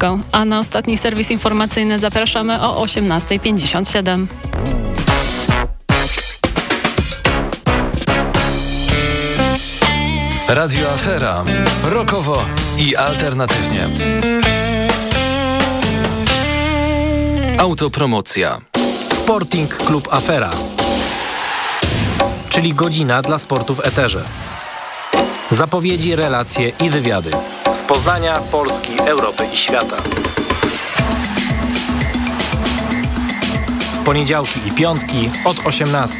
wszystko, a na ostatni serwis informacyjny zapraszamy o 18.57. Radio Afera. Rokowo i alternatywnie. Autopromocja. Sporting Club Afera. Czyli godzina dla sportu w eterze. Zapowiedzi, relacje i wywiady. Poznania, Polski, Europy i świata. Poniedziałki i piątki od 18.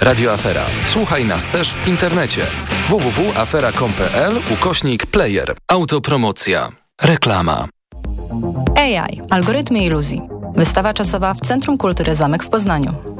Radio Afera. Słuchaj nas też w internecie. www.afera.com.pl ukośnik player. Autopromocja. Reklama. AI. Algorytmy iluzji. Wystawa czasowa w Centrum Kultury Zamek w Poznaniu.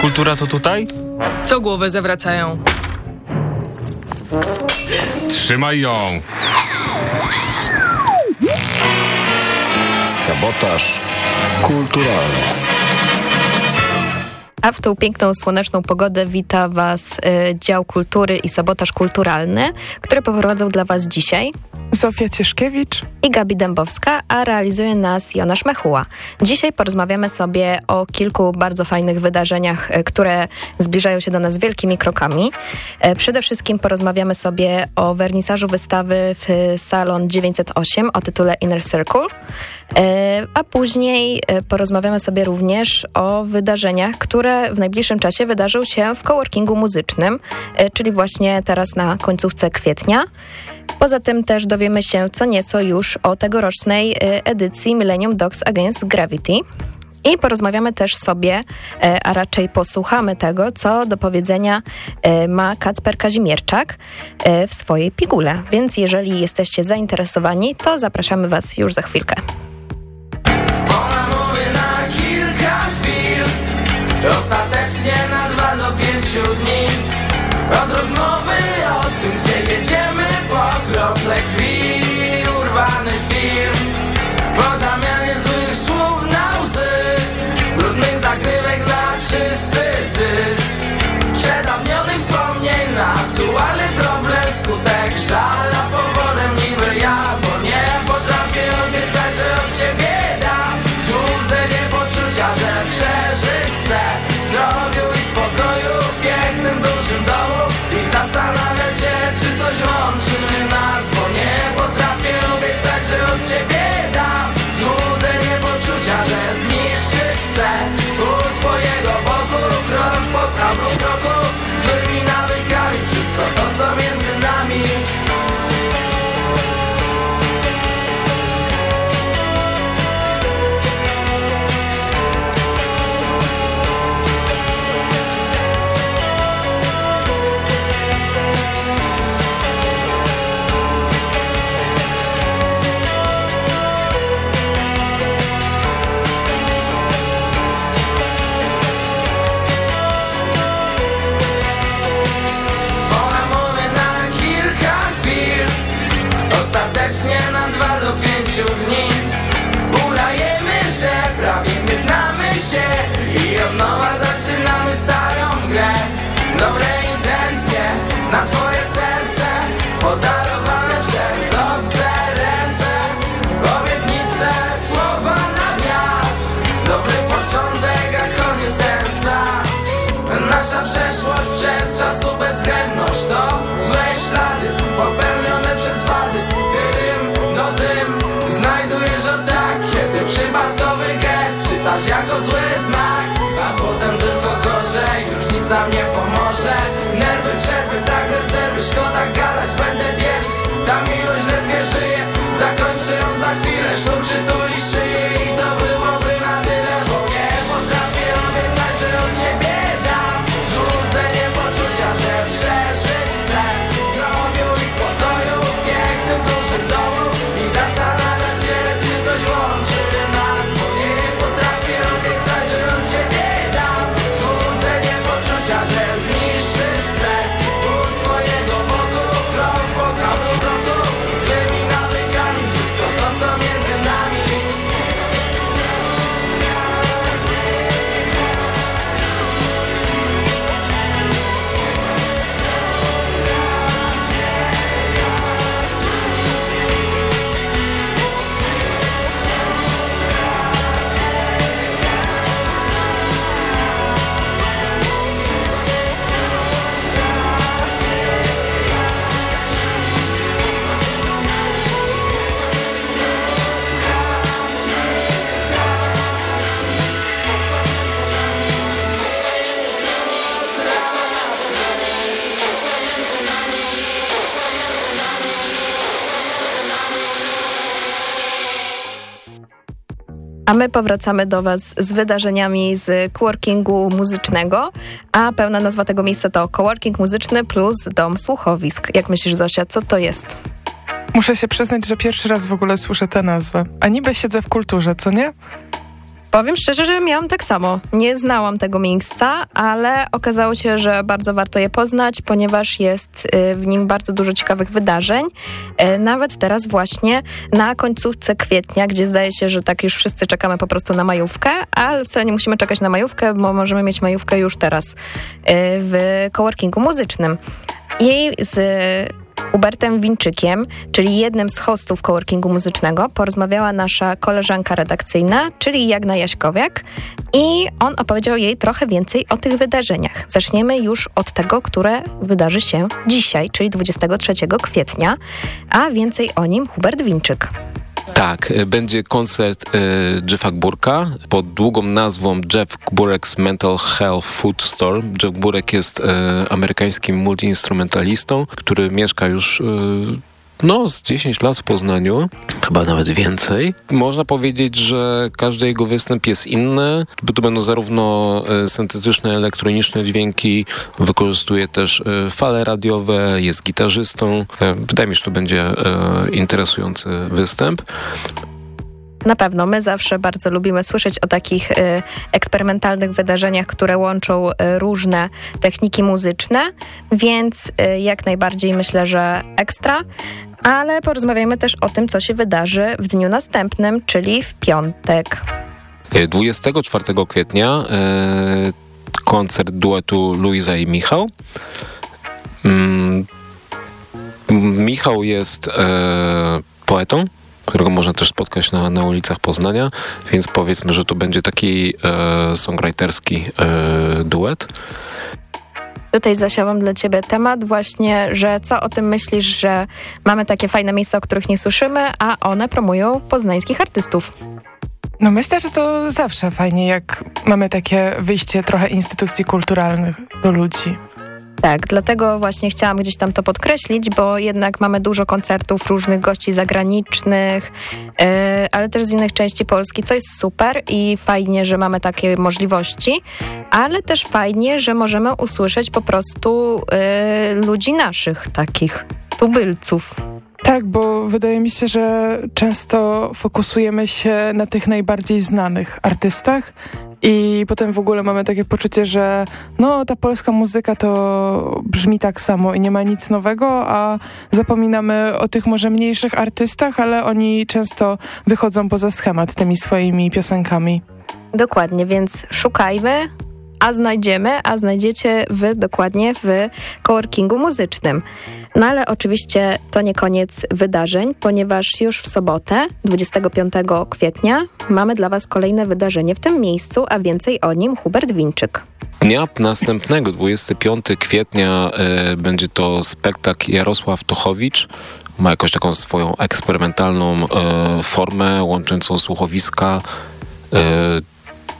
Kultura to tutaj? Co głowy zawracają? Trzymaj ją! Sabotaż kulturalny. A w tą piękną, słoneczną pogodę wita Was y, dział kultury i sabotaż kulturalny, który poprowadzą dla Was dzisiaj Zofia Cieszkiewicz i Gabi Dębowska, a realizuje nas Jonasz Mechuła. Dzisiaj porozmawiamy sobie o kilku bardzo fajnych wydarzeniach, y, które zbliżają się do nas wielkimi krokami. Y, przede wszystkim porozmawiamy sobie o wernisażu wystawy w Salon 908 o tytule Inner Circle, a później porozmawiamy sobie również o wydarzeniach, które w najbliższym czasie wydarzą się w coworkingu muzycznym, czyli właśnie teraz na końcówce kwietnia. Poza tym też dowiemy się co nieco już o tegorocznej edycji Millennium Dogs Against Gravity. I porozmawiamy też sobie, a raczej posłuchamy tego, co do powiedzenia ma Kacper Kazimierczak w swojej pigule. Więc jeżeli jesteście zainteresowani, to zapraszamy Was już za chwilkę. Ostatecznie na dwa do pięciu dni. Od rozmowy o tym, gdzie jedziemy Po krople krwi Urwany film. Po zamianie złych słów na łzy Brudnych zagrywek na czysty zysk. Przedawnionych wspomnień na aktualny problem Skutek żal, coś nas Bo nie potrafię obiecać, że od siebie czytasz jako zły znak A potem tylko gorzej, już nic nam nie pomoże. Nerwy, przerwy, brak rezerwy, szkoda gadać, będę my powracamy do Was z wydarzeniami z coworkingu muzycznego, a pełna nazwa tego miejsca to Coworking Muzyczny plus Dom Słuchowisk. Jak myślisz, Zosia, co to jest? Muszę się przyznać, że pierwszy raz w ogóle słyszę tę nazwę. A niby siedzę w kulturze, co nie? Powiem szczerze, że miałam tak samo. Nie znałam tego miejsca, ale okazało się, że bardzo warto je poznać, ponieważ jest y, w nim bardzo dużo ciekawych wydarzeń. Y, nawet teraz właśnie na końcówce kwietnia, gdzie zdaje się, że tak już wszyscy czekamy po prostu na majówkę, ale wcale nie musimy czekać na majówkę, bo możemy mieć majówkę już teraz y, w coworkingu muzycznym. I z Hubertem Winczykiem, czyli jednym z hostów coworkingu muzycznego, porozmawiała nasza koleżanka redakcyjna, czyli Jagna Jaśkowiak i on opowiedział jej trochę więcej o tych wydarzeniach. Zaczniemy już od tego, które wydarzy się dzisiaj, czyli 23 kwietnia, a więcej o nim Hubert Winczyk. Tak, e, będzie koncert e, Jeffa Gburka pod długą nazwą Jeff Gburek's Mental Health Food Store. Jeff Gburek jest e, amerykańskim multiinstrumentalistą, który mieszka już no, z 10 lat w Poznaniu, chyba nawet więcej. Można powiedzieć, że każdy jego występ jest inny, to będą zarówno e, syntetyczne, elektroniczne dźwięki, wykorzystuje też e, fale radiowe, jest gitarzystą. E, wydaje mi się, że to będzie interesujący występ. Na pewno. My zawsze bardzo lubimy słyszeć o takich y, eksperymentalnych wydarzeniach, które łączą y, różne techniki muzyczne, więc y, jak najbardziej myślę, że ekstra. Ale porozmawiajmy też o tym, co się wydarzy w dniu następnym, czyli w piątek. 24 kwietnia koncert duetu Luiza i Michał. Mm, Michał jest poetą, którego można też spotkać na, na ulicach Poznania, więc powiedzmy, że to będzie taki e, songwriterski e, duet. Tutaj zasiałam dla ciebie temat właśnie, że co o tym myślisz, że mamy takie fajne miejsca, o których nie słyszymy, a one promują poznańskich artystów. No myślę, że to zawsze fajnie, jak mamy takie wyjście trochę instytucji kulturalnych do ludzi. Tak, dlatego właśnie chciałam gdzieś tam to podkreślić, bo jednak mamy dużo koncertów różnych gości zagranicznych, yy, ale też z innych części Polski, co jest super i fajnie, że mamy takie możliwości, ale też fajnie, że możemy usłyszeć po prostu yy, ludzi naszych takich, tubylców. Tak, bo wydaje mi się, że często fokusujemy się na tych najbardziej znanych artystach i potem w ogóle mamy takie poczucie, że no ta polska muzyka to brzmi tak samo i nie ma nic nowego, a zapominamy o tych może mniejszych artystach, ale oni często wychodzą poza schemat tymi swoimi piosenkami. Dokładnie, więc szukajmy, a znajdziemy, a znajdziecie wy dokładnie w coworkingu muzycznym. No ale oczywiście to nie koniec wydarzeń, ponieważ już w sobotę, 25 kwietnia, mamy dla Was kolejne wydarzenie w tym miejscu, a więcej o nim Hubert Winczyk. Dnia następnego, 25 kwietnia, e, będzie to spektakl Jarosław Tochowicz. Ma jakąś taką swoją eksperymentalną e, formę łączącą słuchowiska, e,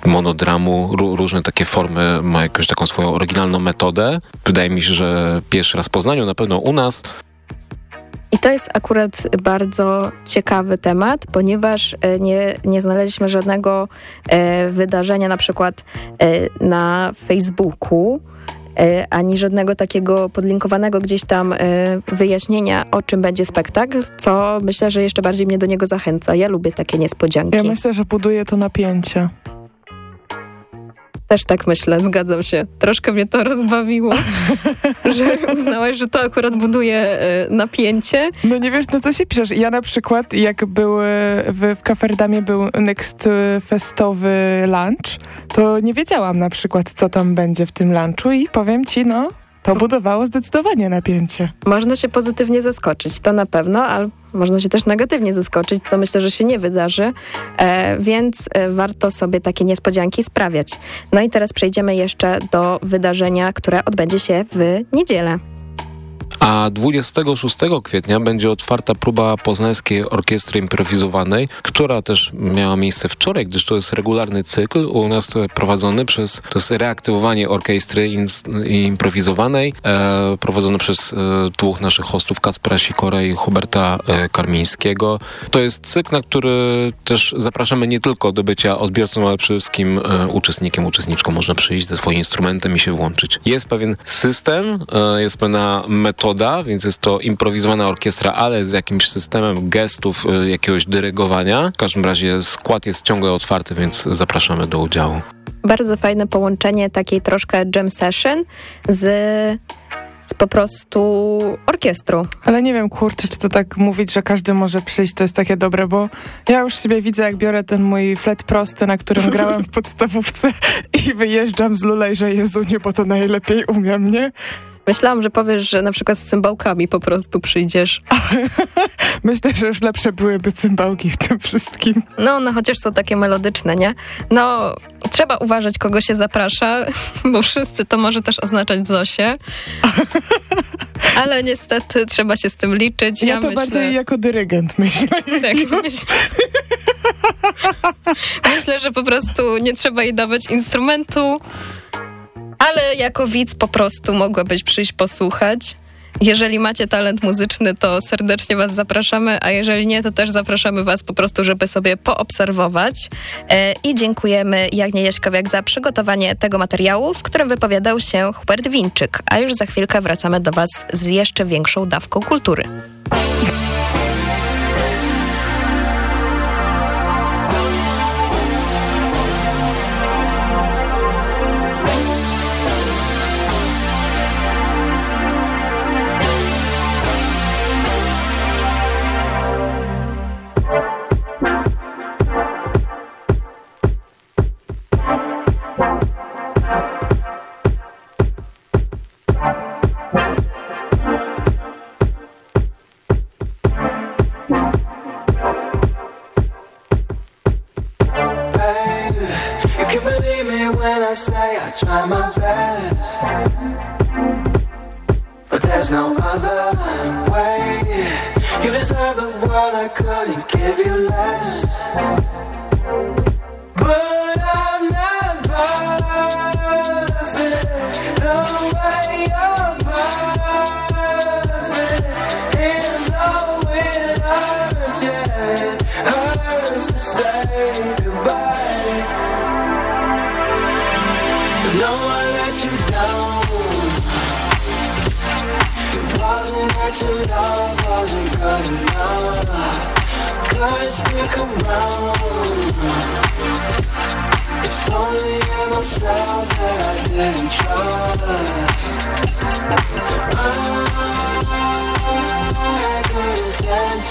monodramu, różne takie formy, ma jakąś taką swoją oryginalną metodę. Wydaje mi się, że pierwszy raz w Poznaniu, na pewno u nas. I to jest akurat bardzo ciekawy temat, ponieważ e, nie, nie znaleźliśmy żadnego e, wydarzenia na przykład e, na Facebooku, e, ani żadnego takiego podlinkowanego gdzieś tam e, wyjaśnienia, o czym będzie spektakl, co myślę, że jeszcze bardziej mnie do niego zachęca. Ja lubię takie niespodzianki. Ja myślę, że buduje to napięcie. Też tak myślę, zgadzam się. Troszkę mnie to rozbawiło, że uznałaś, że to akurat buduje e, napięcie. No nie wiesz, na co się piszesz. Ja na przykład, jak był w, w Kaferdamie był Next Festowy lunch, to nie wiedziałam na przykład, co tam będzie w tym lunchu i powiem ci, no, to budowało zdecydowanie napięcie. Można się pozytywnie zaskoczyć, to na pewno, ale można się też negatywnie zaskoczyć, co myślę, że się nie wydarzy, e, więc e, warto sobie takie niespodzianki sprawiać. No i teraz przejdziemy jeszcze do wydarzenia, które odbędzie się w niedzielę. A 26 kwietnia będzie otwarta próba Poznańskiej Orkiestry Improwizowanej, która też miała miejsce wczoraj, gdyż to jest regularny cykl u nas prowadzony przez, to jest reaktywowanie orkiestry improwizowanej, e, prowadzony przez e, dwóch naszych hostów, Kaspera Sikora i Huberta e, Karmińskiego. To jest cykl, na który też zapraszamy nie tylko do bycia odbiorcą, ale przede wszystkim e, uczestnikiem, uczestniczką. Można przyjść ze swoim instrumentem i się włączyć. Jest pewien system, e, jest pewna metoda, więc jest to improwizowana orkiestra, ale z jakimś systemem gestów, e, jakiegoś dyrygowania. W każdym razie skład jest ciągle otwarty, więc zapraszamy do udziału. Bardzo fajne połączenie takiej troszkę jam session z, po prostu orkiestrą. Ale nie wiem, kurczę, czy to tak mówić, że każdy może przyjść, to jest takie dobre, bo ja już sobie widzę, jak biorę ten mój flet prosty, na którym grałam w podstawówce i wyjeżdżam z Lulej, że Jezu, nie, bo to najlepiej umiem, nie? Myślałam, że powiesz, że na przykład z cymbałkami po prostu przyjdziesz. Myślę, że już lepsze byłyby cymbałki w tym wszystkim. No, no chociaż są takie melodyczne, nie? No, trzeba uważać, kogo się zaprasza, bo wszyscy to może też oznaczać Zosię. Ale niestety trzeba się z tym liczyć. Ja, ja to myślę... bardziej jako dyrygent myślę. Tak, myślę. myślę, że po prostu nie trzeba jej dawać instrumentu, ale jako widz po prostu mogłabyś przyjść posłuchać. Jeżeli macie talent muzyczny, to serdecznie Was zapraszamy, a jeżeli nie, to też zapraszamy Was po prostu, żeby sobie poobserwować. E, I dziękujemy Jagnie Jaśkowiak za przygotowanie tego materiału, w którym wypowiadał się Hubert Winczyk. A już za chwilkę wracamy do Was z jeszcze większą dawką kultury. Try my best. But there's no other way. You deserve the world, I couldn't give you less. But I'm not perfect the way you're perfect. And though it hurts, yeah, it hurts to say Wasn't that your love wasn't good enough Couldn't stick around It's only in myself that I didn't trust. I had good intentions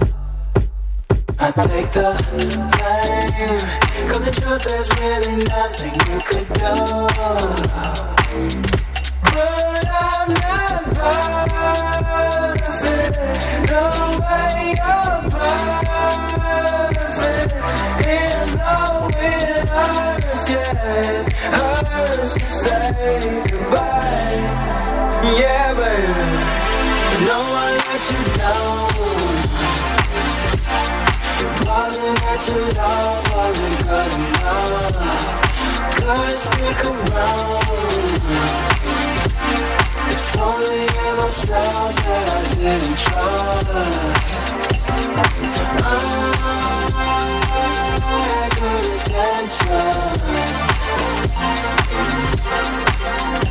I take the blame. Cause the truth there's really nothing you could do. But I'm not perfect. The way you're perfect. And though it hurts, yeah, it hurts to say goodbye. Yeah, baby, no one let you down. Wasn't that your love wasn't good enough? Couldn't stick around. It's only in myself that I didn't trust. I.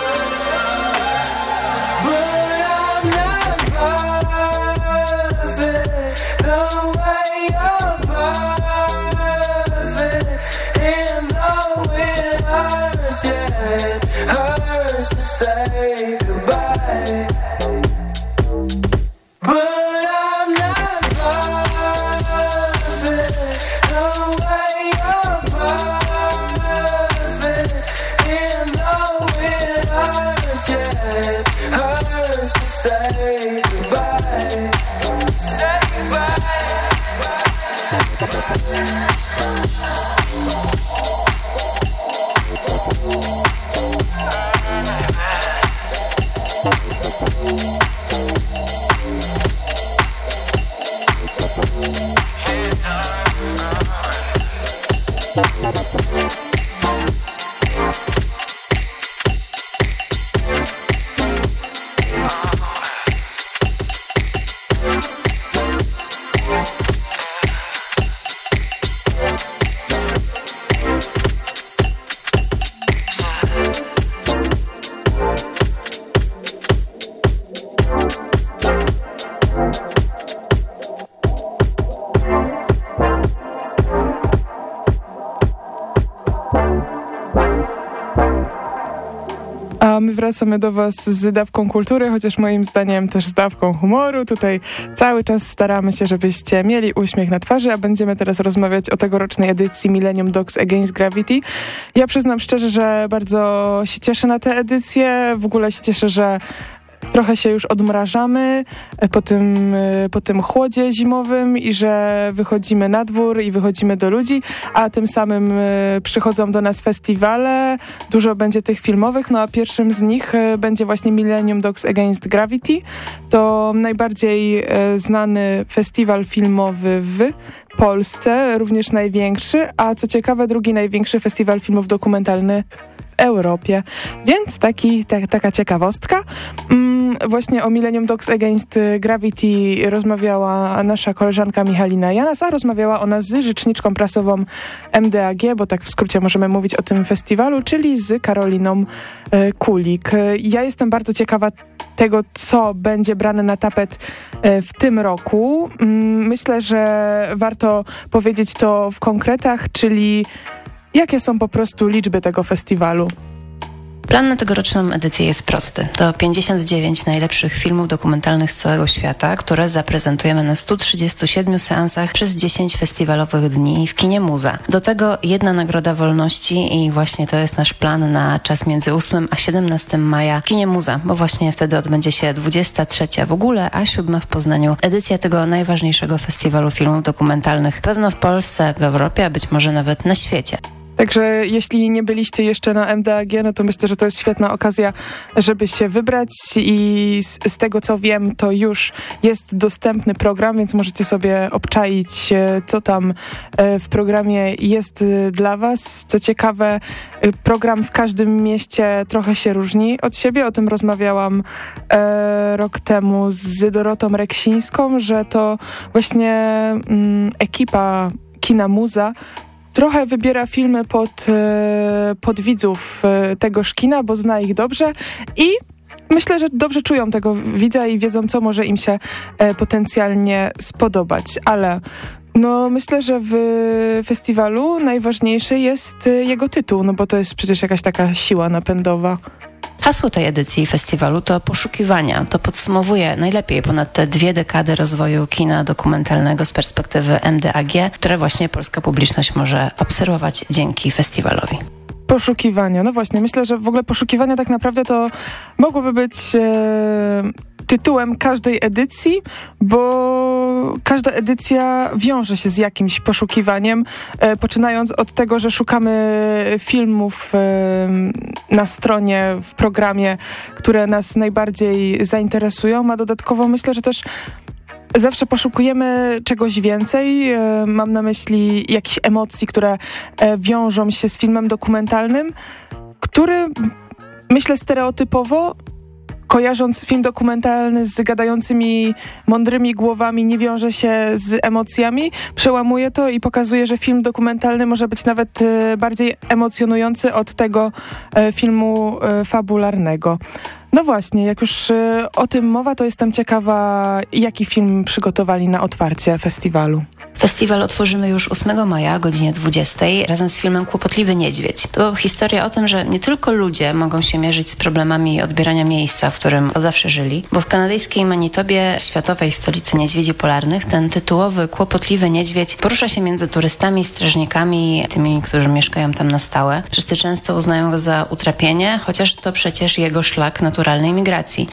wracamy do Was z dawką kultury, chociaż moim zdaniem też z dawką humoru. Tutaj cały czas staramy się, żebyście mieli uśmiech na twarzy, a będziemy teraz rozmawiać o tegorocznej edycji Millennium Dogs Against Gravity. Ja przyznam szczerze, że bardzo się cieszę na tę edycję. W ogóle się cieszę, że trochę się już odmrażamy e, po tym, e, po tym chłodzie zimowym i że wychodzimy na dwór i wychodzimy do ludzi, a tym samym e, przychodzą do nas festiwale, dużo będzie tych filmowych, no a pierwszym z nich będzie właśnie Millennium Dogs Against Gravity. To najbardziej znany festiwal filmowy w Polsce, również największy, a co ciekawe drugi największy festiwal filmów dokumentalnych Europie. Więc taki, ta, taka ciekawostka. Mm, właśnie o Millennium Dogs Against Gravity rozmawiała nasza koleżanka Michalina Janas, a rozmawiała ona z rzeczniczką prasową MDAG, bo tak w skrócie możemy mówić o tym festiwalu, czyli z Karoliną e, Kulik. Ja jestem bardzo ciekawa tego, co będzie brane na tapet e, w tym roku. Mm, myślę, że warto powiedzieć to w konkretach, czyli Jakie są po prostu liczby tego festiwalu? Plan na tegoroczną edycję jest prosty. To 59 najlepszych filmów dokumentalnych z całego świata, które zaprezentujemy na 137 seansach przez 10 festiwalowych dni w kinie Muza. Do tego jedna nagroda wolności i właśnie to jest nasz plan na czas między 8 a 17 maja w kinie Muza, bo właśnie wtedy odbędzie się 23 w ogóle, a 7 w Poznaniu edycja tego najważniejszego festiwalu filmów dokumentalnych. Pewno w Polsce, w Europie, a być może nawet na świecie. Także jeśli nie byliście jeszcze na MDAG, no to myślę, że to jest świetna okazja, żeby się wybrać i z, z, tego co wiem, to już jest dostępny program, więc możecie sobie obczaić, e, co tam e, w programie jest e, dla was. Co ciekawe, program w każdym mieście trochę się różni od siebie. O tym rozmawiałam e, rok temu z Dorotą Reksińską, że to właśnie mm, ekipa Kina Muza trochę wybiera filmy pod, e, pod widzów e, tego szkina, bo zna ich dobrze i myślę, że dobrze czują tego widza i wiedzą, co może im się e, potencjalnie spodobać, ale no myślę, że w festiwalu najważniejszy jest jego tytuł, no bo to jest przecież jakaś taka siła napędowa. Hasło tej edycji festiwalu to poszukiwania. To podsumowuje najlepiej ponad te dwie dekady rozwoju kina dokumentalnego z perspektywy MDAG, które właśnie polska publiczność może obserwować dzięki festiwalowi. Poszukiwania. No właśnie, myślę, że w ogóle poszukiwania tak naprawdę to mogłoby być e, tytułem każdej edycji, bo każda edycja wiąże się z jakimś poszukiwaniem, e, poczynając od tego, że szukamy filmów e, na stronie, w programie, które nas najbardziej zainteresują, a dodatkowo myślę, że też Zawsze poszukujemy czegoś więcej. E, mam na myśli jakichś emocji, które e, wiążą się z filmem dokumentalnym, który myślę stereotypowo kojarząc film dokumentalny z gadającymi, mądrymi głowami, nie wiąże się z emocjami, przełamuje to i pokazuje, że film dokumentalny może być nawet e, bardziej emocjonujący od tego filmu fabularnego. No właśnie, jak już y, o tym mowa, to jestem ciekawa, jaki film przygotowali na otwarcie festiwalu. Festiwal otworzymy już 8 maja o godzinie 20 razem z filmem Kłopotliwy Niedźwiedź. To historia o tym, że nie tylko ludzie mogą się mierzyć z problemami odbierania miejsca, w którym od zawsze żyli, bo w kanadyjskiej Manitobie, światowej stolicy niedźwiedzi polarnych, ten tytułowy Kłopotliwy Niedźwiedź porusza się między turystami, strażnikami, tymi, którzy mieszkają tam na stałe. Wszyscy często uznają go za utrapienie, chociaż to przecież jego szlak naturalnej migracji.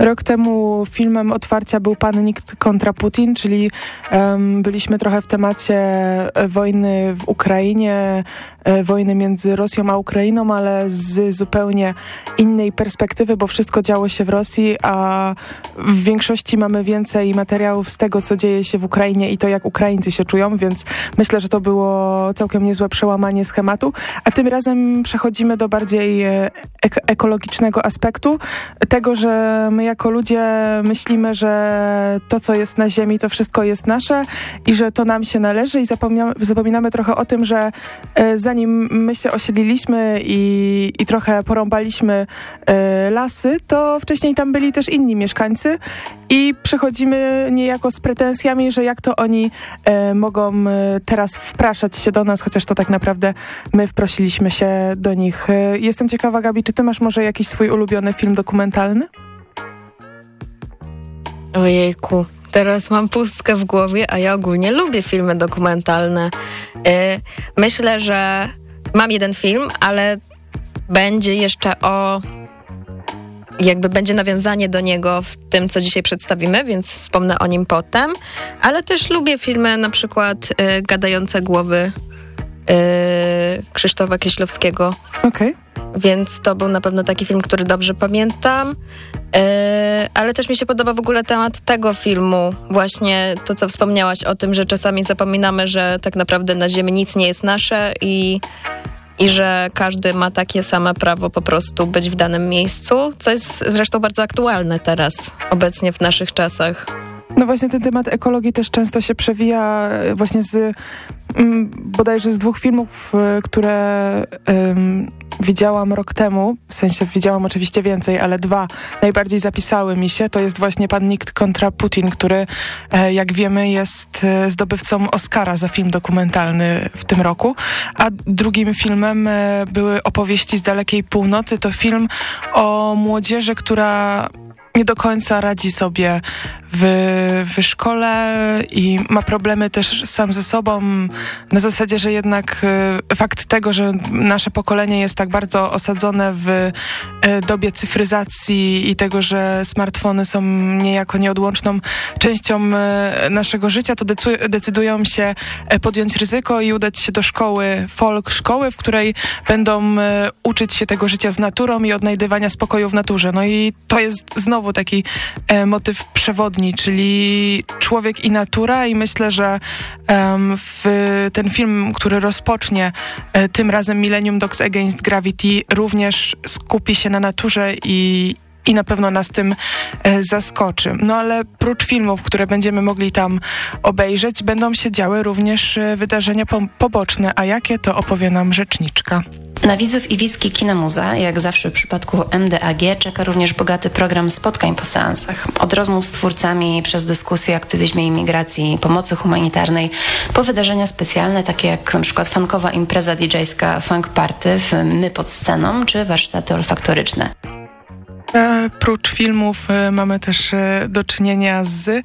Rok temu filmem otwarcia był Pan Nikt kontra Putin, czyli um, byliśmy trochę w temacie e, wojny w Ukrainie, e, wojny między Rosją a Ukrainą, ale z zupełnie innej perspektywy, bo wszystko działo się w Rosji, a w większości mamy więcej materiałów z tego, co dzieje się w Ukrainie i to, jak Ukraińcy się czują, więc myślę, że to było całkiem niezłe przełamanie schematu. A tym razem przechodzimy do bardziej e, ek ekologicznego aspektu, tego, że my jako ludzie myślimy, że to, co jest na ziemi, to wszystko jest nasze i że to nam się należy i zapominamy, trochę o tym, że e, zanim my się osiedliliśmy i, i trochę porąbaliśmy e, lasy, to wcześniej tam byli też inni mieszkańcy i przychodzimy niejako z pretensjami, że jak to oni e, mogą teraz wpraszać się do nas, chociaż to tak naprawdę my wprosiliśmy się do nich. Jestem ciekawa, Gabi, czy ty masz może jakiś swój ulubiony film dokumentalny? Ojejku, teraz mam pustkę w głowie, a ja ogólnie lubię filmy dokumentalne. E, myślę, że mam jeden film, ale będzie jeszcze o jakby będzie nawiązanie do niego w tym, co dzisiaj przedstawimy, więc wspomnę o nim potem. Ale też lubię filmy na przykład y, Gadające głowy y, Krzysztofa Kieślowskiego. Okej. Okay. Więc to był na pewno taki film, który dobrze pamiętam. Yy, ale też mi się podoba w ogóle temat tego filmu. Właśnie to, co wspomniałaś o tym, że czasami zapominamy, że tak naprawdę na ziemi nic nie jest nasze i i że każdy ma takie same prawo po prostu być w danym miejscu, co jest zresztą bardzo aktualne teraz, obecnie w naszych czasach. No właśnie ten temat ekologii też często się przewija e, właśnie z mm, bodajże z dwóch filmów, e, które um, widziałam rok temu, w sensie widziałam oczywiście więcej, ale dwa najbardziej zapisały mi się. To jest właśnie Pan Nikt kontra Putin, który e, jak wiemy jest zdobywcą Oscara za film dokumentalny w tym roku. A drugim filmem były opowieści z dalekiej północy. To film o młodzieży, która nie do końca radzi sobie w, w szkole i ma problemy też sam ze sobą na zasadzie, że jednak e, fakt tego, że nasze pokolenie jest tak bardzo osadzone w e, dobie cyfryzacji i tego, że smartfony są niejako nieodłączną częścią e, naszego życia, to decydują się podjąć ryzyko i udać się do szkoły, folk szkoły, w której będą uczyć się tego życia z naturą i odnajdywania spokoju w naturze. No i to jest znowu taki motyw przewodni czyli człowiek i natura i myślę, że w ten film, który rozpocznie e, tym razem Millennium Dogs Against Gravity również skupi się na naturze i, i na pewno nas tym e, zaskoczy. No ale prócz filmów, które będziemy mogli tam obejrzeć, będą się działy również e, wydarzenia po poboczne, a jakie to opowie nam rzeczniczka. Na widzów i widzki Kinemuza, jak zawsze w przypadku MDAG, czeka również bogaty program spotkań po seansach. Od rozmów z twórcami, przez dyskusje o aktywizmie imigracji, pomocy humanitarnej, po wydarzenia specjalne, takie jak przykład funkowa impreza DJ-ska Funk Party w My pod sceną, czy warsztaty olfaktoryczne. E, prócz filmów e, mamy też e, do czynienia z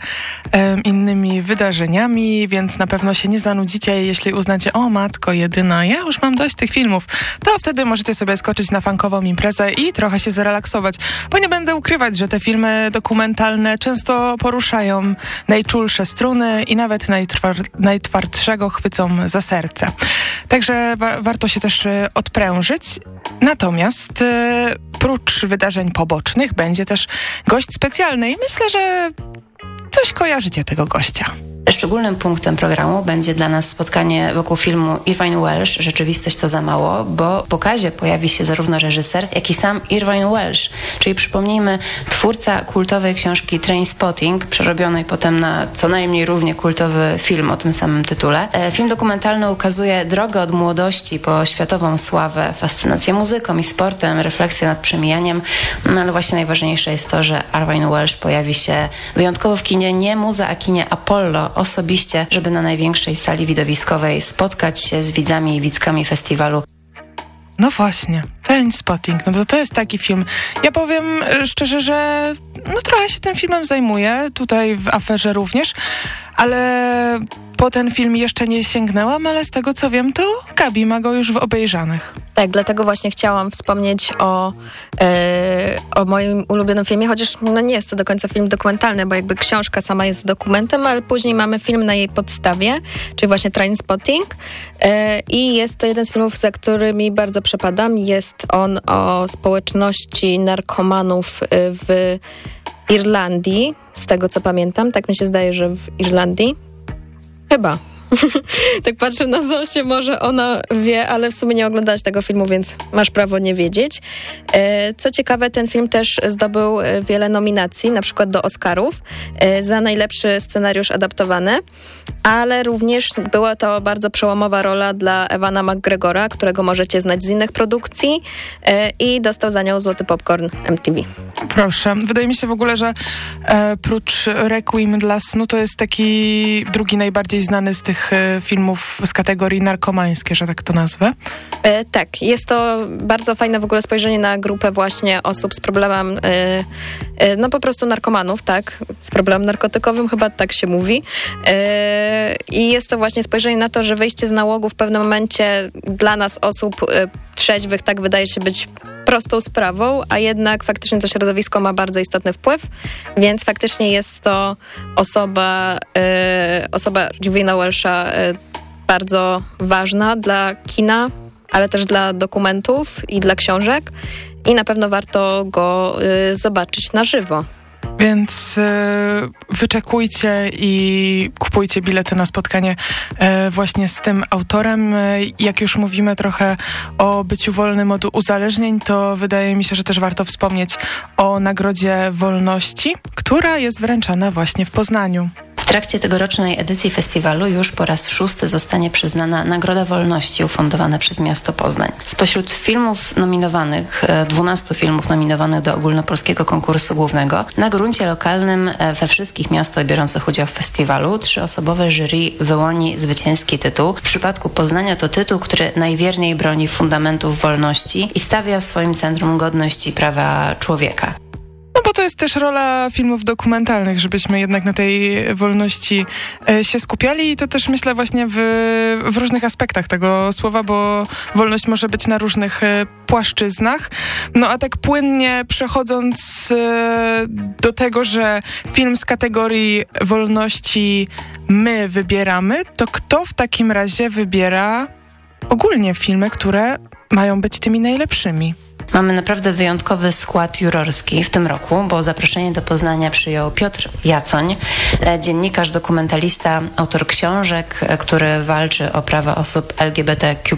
innymi wydarzeniami, więc na pewno się nie zanudzicie, jeśli uznacie, o matko jedyna, ja już mam dość tych filmów, to wtedy możecie sobie skoczyć na funkową imprezę i trochę się zrelaksować, bo nie będę ukrywać, że te filmy dokumentalne często poruszają najczulsze struny i nawet najtwar najtwardszego chwycą za serce. Także wa warto się też odprężyć. Natomiast prócz wydarzeń pobocznych będzie też gość specjalny i myślę, że coś kojarzycie tego gościa. Szczególnym punktem programu będzie dla nas spotkanie wokół filmu Irvine Welsh. Rzeczywistość to za mało, bo w pokazie pojawi się zarówno reżyser, jak i sam Irvine Welsh, czyli przypomnijmy twórca kultowej książki Trainspotting, przerobionej potem na co najmniej równie kultowy film o tym samym tytule. E, film dokumentalny ukazuje drogę od młodości po światową sławę, fascynację muzyką i sportem, refleksję nad przemijaniem, no ale właśnie najważniejsze jest to, że Irvine Welsh pojawi się wyjątkowo w kinie nie Muza, a kinie Apollo osobiście, żeby na największej sali widowiskowej spotkać się z widzami i widzkami festiwalu. No właśnie, Spotting, no to to jest taki film. Ja powiem e, szczerze, że no trochę się tym filmem zajmuję, tutaj w aferze również, ale po ten film jeszcze nie sięgnęłam, ale z tego co wiem, to Gabi ma go już w obejrzanych. Tak, dlatego właśnie chciałam wspomnieć o, e, o moim ulubionym filmie, chociaż no nie jest to do końca film dokumentalny, bo jakby książka sama jest dokumentem, ale później mamy film na jej podstawie, czyli właśnie Trainspotting e, i jest to jeden z filmów, za którymi bardzo przepadam. Jest on o społeczności narkomanów e, w Irlandii, z tego co pamiętam, tak mi się zdaje, że w Irlandii. Chyba. tak patrzę na Zosię, może ona wie, ale w sumie nie oglądałaś tego filmu, więc masz prawo nie wiedzieć. E, co ciekawe, ten film też zdobył e, wiele nominacji, na przykład do Oscarów e, za najlepszy scenariusz adaptowany, ale również była to bardzo przełomowa rola dla Ewana McGregora, którego możecie znać z innych produkcji i dostał za nią Złoty Popcorn MTV. Proszę. Wydaje mi się w ogóle, że prócz Requiem dla snu to jest taki drugi najbardziej znany z tych e, filmów z kategorii narkomańskie, że tak to nazwę. E, tak, jest to bardzo fajne w ogóle spojrzenie na grupę właśnie osób z problemem, e, e no po prostu narkomanów, tak, z problemem narkotykowym, chyba tak się mówi. E, I jest to właśnie spojrzenie na to, że wyjście z nałogu w pewnym momencie dla nas osób e, trzeźwych tak wydaje się być prostą sprawą, a jednak faktycznie to środowisko ma bardzo istotny wpływ, więc faktycznie jest to osoba, osoba Juwina Welsha y, bardzo ważna dla kina, ale też dla dokumentów i dla książek i na pewno warto go y, zobaczyć na żywo. Więc e, wyczekujcie i kupujcie bilety na spotkanie e, właśnie z tym autorem. E, jak już mówimy trochę o byciu wolnym od uzależnień, to wydaje mi się, że też warto wspomnieć o Nagrodzie Wolności, która jest wręczana właśnie w Poznaniu. W trakcie tegorocznej edycji festiwalu już po raz szósty zostanie przyznana Nagroda Wolności ufundowana przez miasto Poznań. Spośród filmów nominowanych, 12 e, filmów nominowanych do ogólnopolskiego konkursu głównego, na gruncie lokalnym e, we wszystkich miastach biorących udział w festiwalu trzyosobowe jury wyłoni zwycięski tytuł. W przypadku Poznania to tytuł, który najwierniej broni fundamentów wolności i stawia w swoim centrum godność i prawa człowieka bo to jest też rola filmów dokumentalnych, żebyśmy jednak na tej wolności e, się skupiali i to też myślę właśnie w, w różnych aspektach tego słowa, bo wolność może być na różnych e, płaszczyznach. No a tak płynnie przechodząc e, do tego, że film z kategorii wolności my wybieramy, to kto w takim razie wybiera ogólnie filmy, które mają być tymi najlepszymi? Mamy naprawdę wyjątkowy skład jurorski w tym roku, bo zaproszenie do Poznania przyjął Piotr Jacoń, e, dziennikarz, dokumentalista, autor książek, e, który walczy o prawa osób LGBTQ+.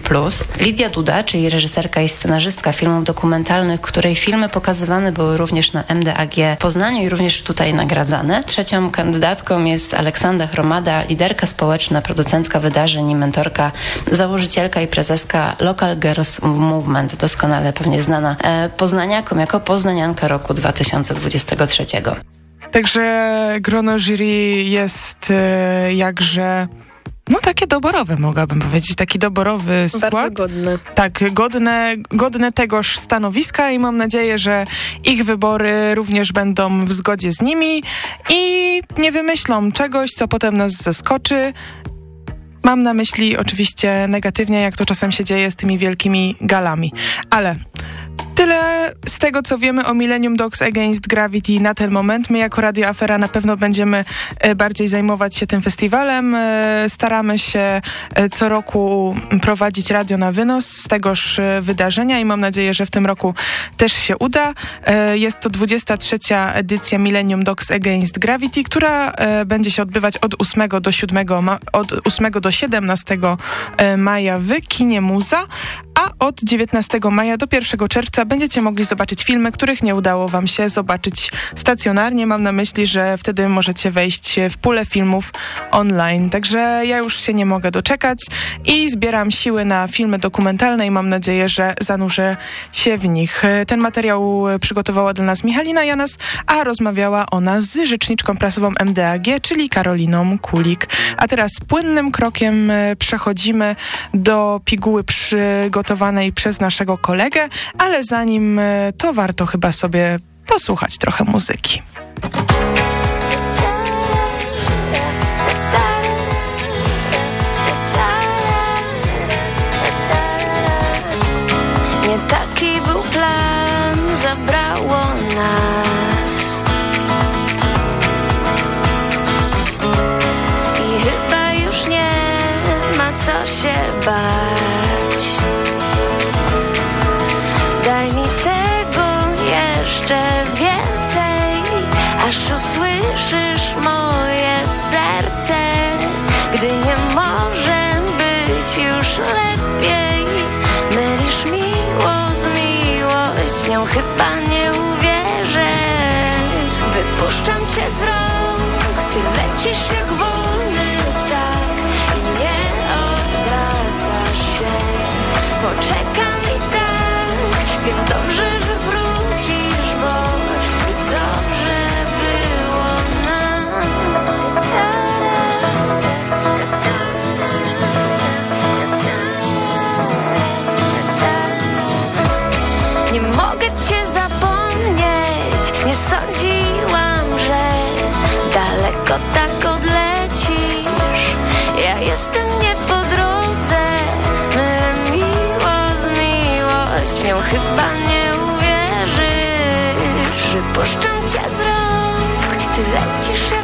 Lidia Duda, czyli reżyserka i scenarzystka filmów dokumentalnych, której filmy pokazywane były również na MDAG Poznaniu i również tutaj nagradzane. Trzecią kandydatką jest Aleksandra Chromada, liderka społeczna, producentka wydarzeń i mentorka, założycielka i prezeska Local Girls Movement, doskonale pewnie znana znana e, poznaniakom jako poznanianka roku 2023. Także grono jury jest e, jakże no takie doborowe, mogłabym powiedzieć. Taki doborowy skład. Bardzo godny. Tak, godne, godne tegoż stanowiska i mam nadzieję, że ich wybory również będą w zgodzie z nimi i nie wymyślą czegoś, co potem nas zaskoczy. Mam na myśli oczywiście negatywnie, jak to czasem się dzieje z tymi wielkimi galami. Ale Tyle z tego, co wiemy o Millennium Dogs Against Gravity na ten moment. My jako Radio Afera na pewno będziemy e, bardziej zajmować się tym festiwalem. E, staramy się e, co roku prowadzić radio na wynos z tegoż wydarzenia i mam nadzieję, że w tym roku też się uda. Jest to 23. edycja Millennium Dogs Against Gravity, która będzie się odbywać od 8 do 7 od 8 do 17 maja w kinie Muza, a od 19 maja do 1 czerwca będziecie mogli zobaczyć filmy, których nie udało wam się zobaczyć stacjonarnie. Mam na myśli, że wtedy możecie wejść w pulę filmów online. Także ja już się nie mogę doczekać i zbieram siły na filmy dokumentalne i mam nadzieję, że zanurzę się w nich. Ten materiał przygotowała dla nas Michalina Janas, a rozmawiała ona z rzeczniczką prasową MDAG, czyli Karoliną Kulik. A teraz płynnym krokiem przechodzimy do piguły przygotowanej przez naszego kolegę, ale zanim e, to warto chyba sobie posłuchać trochę muzyki. Nie taki był plan, zabrało nas. I chyba już nie ma co się bać. Just 其实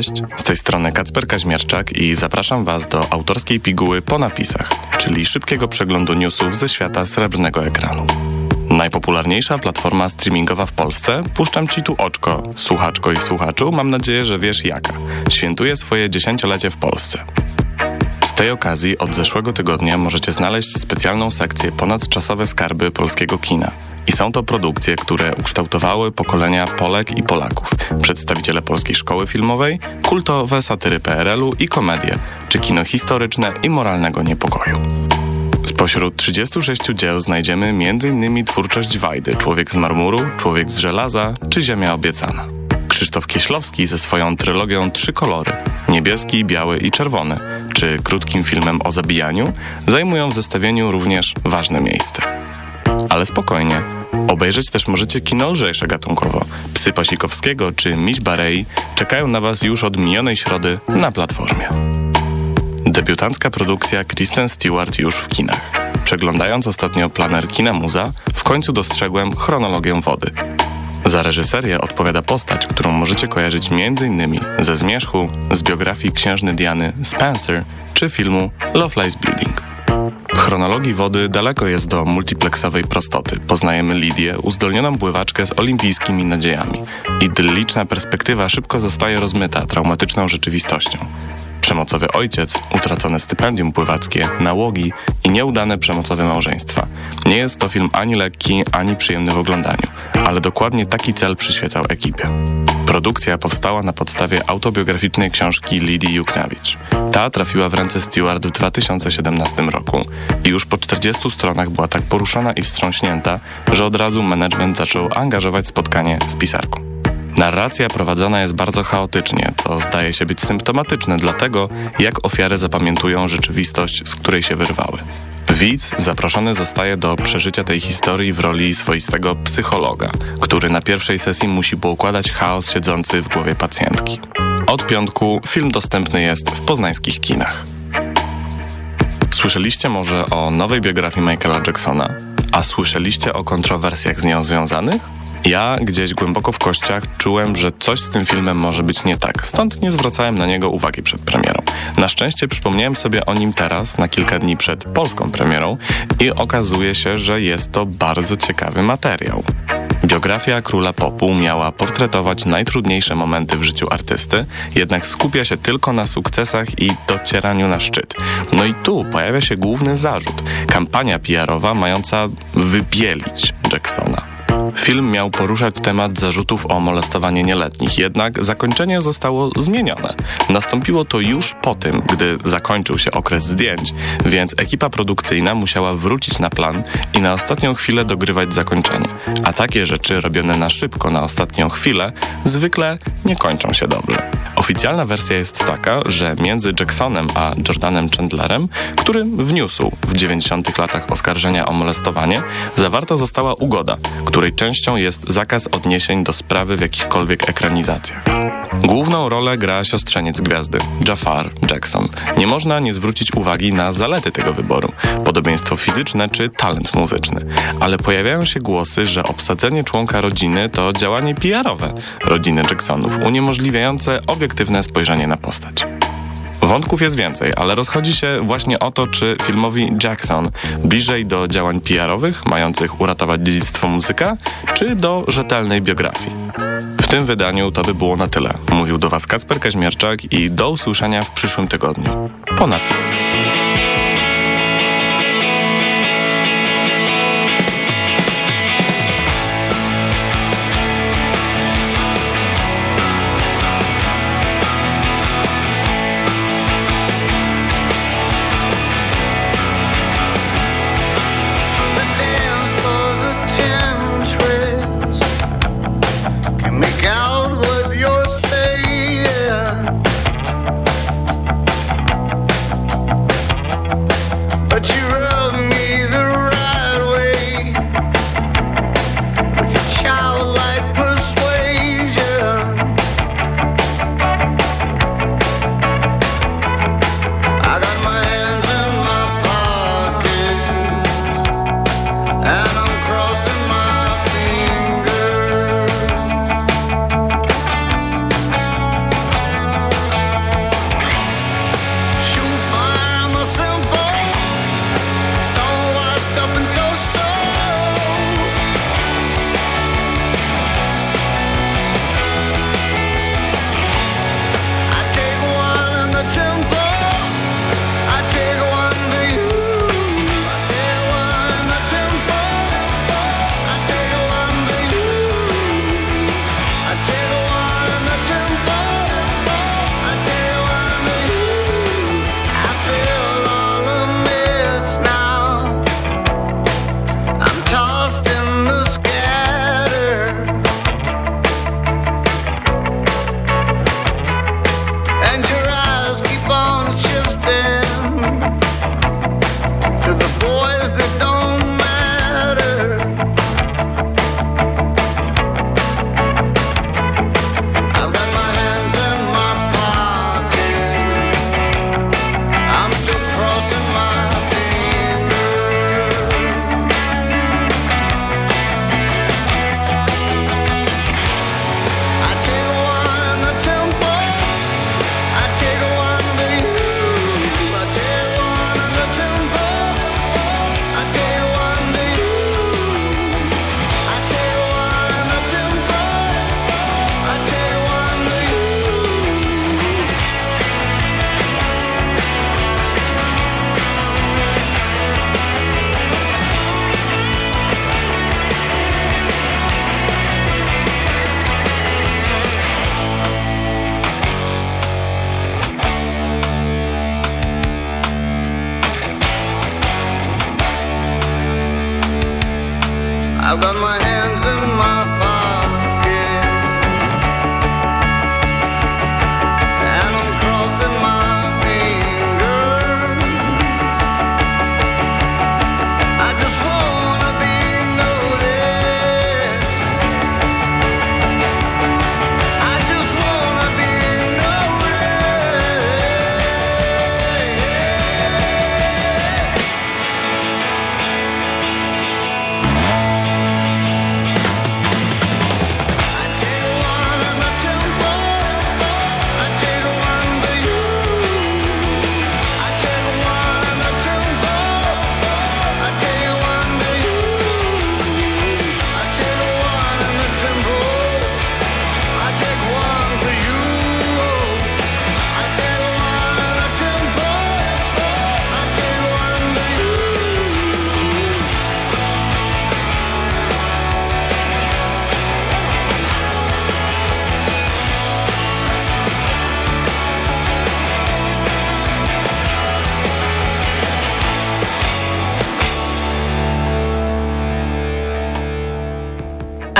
Cześć, z tej strony Kacper Kaźmierczak i zapraszam Was do autorskiej piguły po napisach, czyli szybkiego przeglądu newsów ze świata srebrnego ekranu. Najpopularniejsza platforma streamingowa w Polsce, puszczam Ci tu oczko, słuchaczko i słuchaczu, mam nadzieję, że wiesz jaka. Świętuje swoje dziesięciolecie w Polsce. Z tej okazji od zeszłego tygodnia możecie znaleźć specjalną sekcję Ponadczasowe skarby polskiego kina. I są to produkcje, które ukształtowały pokolenia Polek i Polaków, przedstawiciele polskiej szkoły filmowej, kultowe satyry PRL-u i komedie, czy kino historyczne i moralnego niepokoju. Spośród 36 dzieł znajdziemy m.in. twórczość Wajdy, Człowiek z marmuru, Człowiek z żelaza czy Ziemia obiecana. Krzysztof Kieślowski ze swoją trylogią Trzy kolory niebieski, biały i czerwony, czy krótkim filmem o zabijaniu, zajmują w zestawieniu również ważne miejsce. Ale spokojnie, obejrzeć też możecie kino lżejsze gatunkowo. Psy Pasikowskiego czy Miś Barei czekają na Was już od minionej środy na platformie. Debiutancka produkcja Kristen Stewart już w kinach. Przeglądając ostatnio planer Kina Muza, w końcu dostrzegłem chronologię wody. Za reżyserię odpowiada postać, którą możecie kojarzyć m.in. ze Zmierzchu, z biografii księżny Diany Spencer czy filmu Love Lies Bleeding. Chronologii wody daleko jest do multiplexowej prostoty. Poznajemy Lidię, uzdolnioną pływaczkę z olimpijskimi nadziejami. Idylliczna perspektywa szybko zostaje rozmyta traumatyczną rzeczywistością. Przemocowy ojciec, utracone stypendium pływackie, nałogi i nieudane przemocowe małżeństwa. Nie jest to film ani lekki, ani przyjemny w oglądaniu, ale dokładnie taki cel przyświecał ekipie. Produkcja powstała na podstawie autobiograficznej książki Lidii Juknawicz. Ta trafiła w ręce Stewart w 2017 roku i już po 40 stronach była tak poruszona i wstrząśnięta, że od razu management zaczął angażować spotkanie z pisarką. Narracja prowadzona jest bardzo chaotycznie, co zdaje się być symptomatyczne dla tego, jak ofiary zapamiętują rzeczywistość, z której się wyrwały. Widz zaproszony zostaje do przeżycia tej historii w roli swoistego psychologa, który na pierwszej sesji musi poukładać chaos siedzący w głowie pacjentki. Od piątku film dostępny jest w poznańskich kinach. Słyszeliście może o nowej biografii Michaela Jacksona? A słyszeliście o kontrowersjach z nią związanych? Ja gdzieś głęboko w kościach czułem, że coś z tym filmem może być nie tak, stąd nie zwracałem na niego uwagi przed premierą. Na szczęście przypomniałem sobie o nim teraz, na kilka dni przed polską premierą i okazuje się, że jest to bardzo ciekawy materiał. Biografia króla popu miała portretować najtrudniejsze momenty w życiu artysty, jednak skupia się tylko na sukcesach i docieraniu na szczyt. No i tu pojawia się główny zarzut kampania PR-owa mająca wybielić Jacksona. Film miał poruszać temat zarzutów o molestowanie nieletnich, jednak zakończenie zostało zmienione. Nastąpiło to już po tym, gdy zakończył się okres zdjęć, więc ekipa produkcyjna musiała wrócić na plan i na ostatnią chwilę dogrywać zakończenie. A takie rzeczy robione na szybko na ostatnią chwilę zwykle nie kończą się dobrze. Oficjalna wersja jest taka, że między Jacksonem a Jordanem Chandlerem, który wniósł w 90 latach oskarżenia o molestowanie, zawarta została ugoda, której częścią jest zakaz odniesień do sprawy w jakichkolwiek ekranizacjach. Główną rolę gra siostrzeniec gwiazdy, Jafar Jackson. Nie można nie zwrócić uwagi na zalety tego wyboru, podobieństwo fizyczne czy talent muzyczny. Ale pojawiają się głosy, że obsadzenie członka rodziny to działanie PR-owe rodziny Jacksonów, uniemożliwiające obiektywne spojrzenie na postać. Wątków jest więcej, ale rozchodzi się właśnie o to, czy filmowi Jackson bliżej do działań PR-owych, mających uratować dziedzictwo muzyka, czy do rzetelnej biografii. W tym wydaniu to by było na tyle. Mówił do Was Kacper Kaźmierczak i do usłyszenia w przyszłym tygodniu. Po napisach.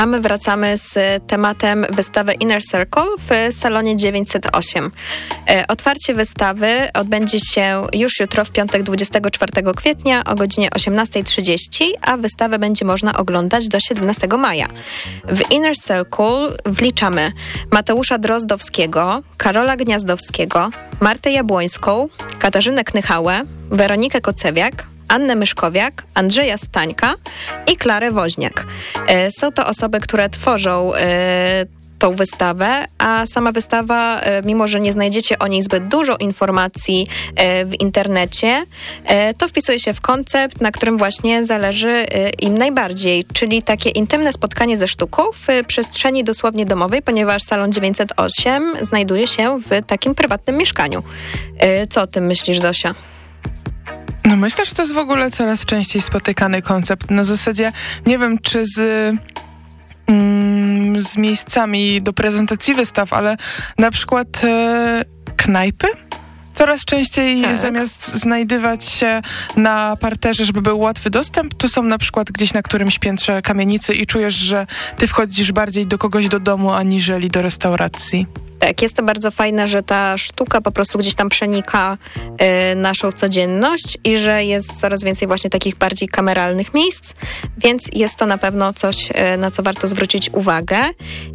A my wracamy z tematem wystawy Inner Circle w salonie 908. E, Otwarcie wystawy odbędzie się już jutro w piątek 24 kwietnia o godzinie 18.30, a wystawę będzie można oglądać do 17 maja. W Inner Circle wliczamy Mateusza Drozdowskiego, Karola Gniazdowskiego, Martę Jabłońską, Katarzynę Knychałę, Weronikę Kocewiak, Annę Myszkowiak, Andrzeja Stańka i Klarę Woźniak. E, Są to osoby, które tworzą e, tą wystawę, a sama wystawa, e, mimo że nie znajdziecie o niej zbyt dużo informacji w internecie, to wpisuje się w koncept, na którym właśnie zależy im najbardziej, czyli takie intymne spotkanie ze sztuką w przestrzeni dosłownie domowej, ponieważ salon 908 znajduje się w takim prywatnym mieszkaniu. Co o tym myślisz, Zosia? No myślę, że to jest w ogóle coraz częściej spotykany koncept. Na zasadzie nie wiem, czy z, mm, z miejscami do prezentacji wystaw, ale na przykład e, knajpy coraz częściej Tak. zamiast znajdywać się na parterze, żeby był łatwy dostęp, to są na przykład gdzieś na którymś piętrze kamienicy i czujesz, że ty wchodzisz bardziej do kogoś do domu, aniżeli do restauracji. Tak, jest to bardzo fajne, że ta sztuka po prostu gdzieś tam przenika y, naszą codzienność i że jest coraz więcej właśnie takich bardziej kameralnych miejsc, więc jest to na pewno coś, y, na co warto zwrócić uwagę.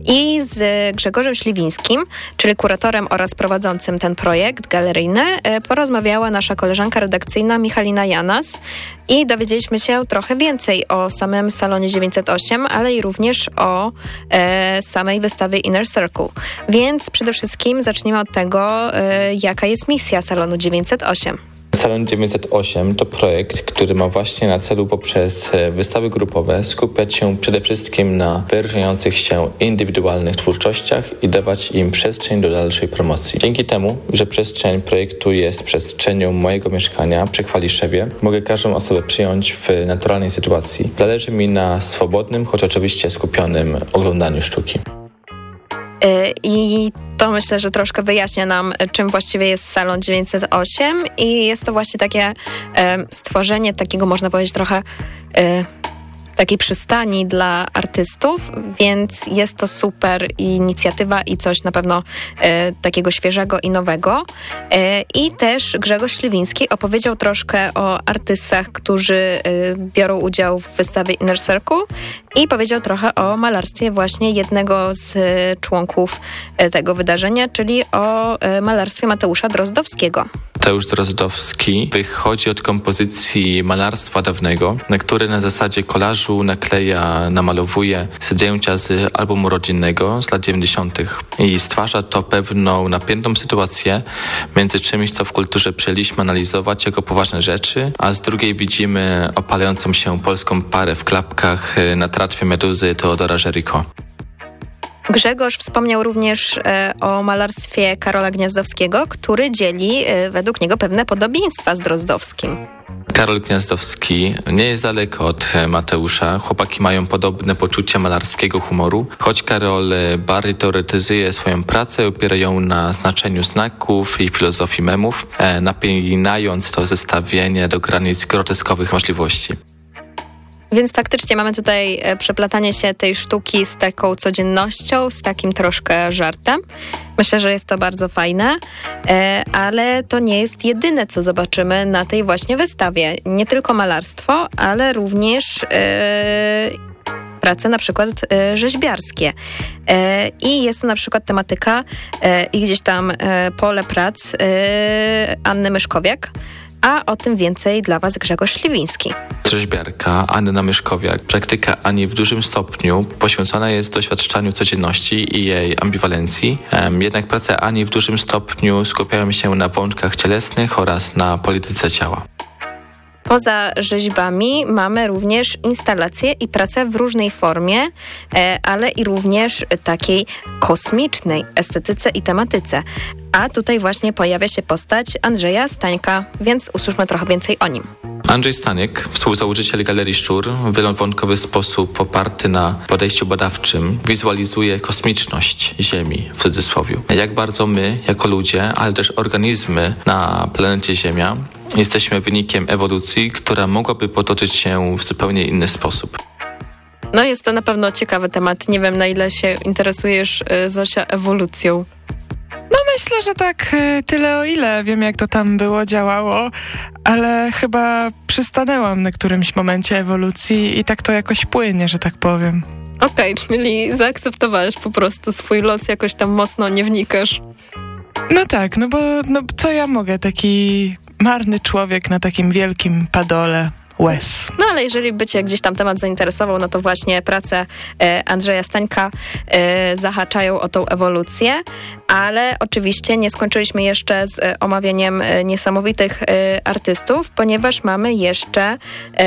I z Grzegorzem Śliwińskim, czyli kuratorem oraz prowadzącym ten projekt galeryjny, y, porozmawiała nasza koleżanka redakcyjna Michalina Janas i dowiedzieliśmy się trochę więcej o samym salonie 908, ale i również o e, samej wystawie Inner Circle. Więc przede wszystkim zacznijmy od tego, e, jaka jest misja salonu 908. Salon 908 to projekt, który ma właśnie na celu poprzez e, wystawy grupowe skupiać się przede wszystkim na wyróżniających się indywidualnych twórczościach i dawać im przestrzeń do dalszej promocji. Dzięki temu, że przestrzeń projektu jest przestrzenią mojego mieszkania przy Kwaliszewie, mogę każdą osobę przyjąć w naturalnej sytuacji. Zależy mi na swobodnym, choć oczywiście skupionym oglądaniu sztuki. E, I to myślę, że troszkę wyjaśnia nam, czym właściwie jest Salon 908 i jest to właśnie takie e, stworzenie takiego, można powiedzieć, trochę e, takiej przystani dla artystów, więc jest to super inicjatywa i coś na pewno e, takiego świeżego i nowego. E, I też Grzegorz Śliwiński opowiedział troszkę o artystach, którzy e, biorą udział w wystawie Inner Circle i powiedział trochę o malarstwie właśnie jednego z e, członków e, tego wydarzenia, czyli o e, malarstwie Mateusza Drozdowskiego. Mateusz Drozdowski wychodzi od kompozycji malarstwa dawnego, na które na zasadzie kolażu nakleja, namalowuje zdjęcia z albumu rodzinnego z lat 90. i stwarza to pewną napiętą sytuację między czymś, co w kulturze przyjęliśmy analizować jako poważne rzeczy, a z drugiej widzimy opalającą się polską parę w klapkach na tratwie meduzy Teodora Żeriko. Grzegorz wspomniał również e, o malarstwie Karola Gniazdowskiego, który dzieli e, według niego pewne podobieństwa z Drozdowskim. Karol Gniazdowski nie jest daleko od e, Mateusza. Chłopaki mają podobne poczucie malarskiego humoru, choć Karol bardziej teoretyzuje swoją pracę, opiera ją na znaczeniu znaków i filozofii memów, napinając to zestawienie do granic groteskowych możliwości. Więc faktycznie mamy tutaj e, przeplatanie się tej sztuki z taką codziennością, z takim troszkę żartem. Myślę, że jest to bardzo fajne, e, ale to nie jest jedyne, co zobaczymy na tej właśnie wystawie. Nie tylko malarstwo, ale również e, prace na przykład rzeźbiarskie. I jest to na przykład tematyka i gdzieś tam pole prac Anny Myszkowiak, a o tym więcej dla Was Grzegorz Śliwiński. Rzeźbiarka Anna Myszkowiak, praktyka Ani w dużym stopniu poświęcona jest doświadczaniu codzienności i jej ambiwalencji. Jednak prace Ani w dużym stopniu skupiają się na wątkach cielesnych oraz na polityce ciała. Poza rzeźbami mamy również instalacje i prace w różnej formie, e, ale i również takiej kosmicznej estetyce i tematyce. A tutaj właśnie pojawia się postać Andrzeja Stańka, więc usłyszmy trochę więcej o nim. Andrzej Staniek, współzałożyciel Galerii Szczur, w wielowątkowy sposób oparty na podejściu badawczym, wizualizuje kosmiczność Ziemi, w cudzysłowie. Jak bardzo my, jako ludzie, ale też organizmy na planecie Ziemia, jesteśmy wynikiem ewolucji, która mogłaby potoczyć się w zupełnie inny sposób. No jest to na pewno ciekawy temat. Nie wiem, na ile się interesujesz, y, Zosia, ewolucją. No myślę, że tak y, tyle o ile wiem, jak to tam było, działało, ale chyba przystanęłam na którymś momencie ewolucji i tak to jakoś płynie, że tak powiem. Okej, czyli zaakceptowałeś po prostu swój los, jakoś tam mocno nie wnikasz. No tak, no bo no, co ja mogę, taki marny człowiek na takim wielkim padole łez. No ale jeżeli by cię gdzieś tam temat zainteresował, no to właśnie prace e, Andrzeja Stańka e, zahaczają o tą ewolucję, ale oczywiście nie skończyliśmy jeszcze z e, omawianiem niesamowitych artystów, ponieważ mamy jeszcze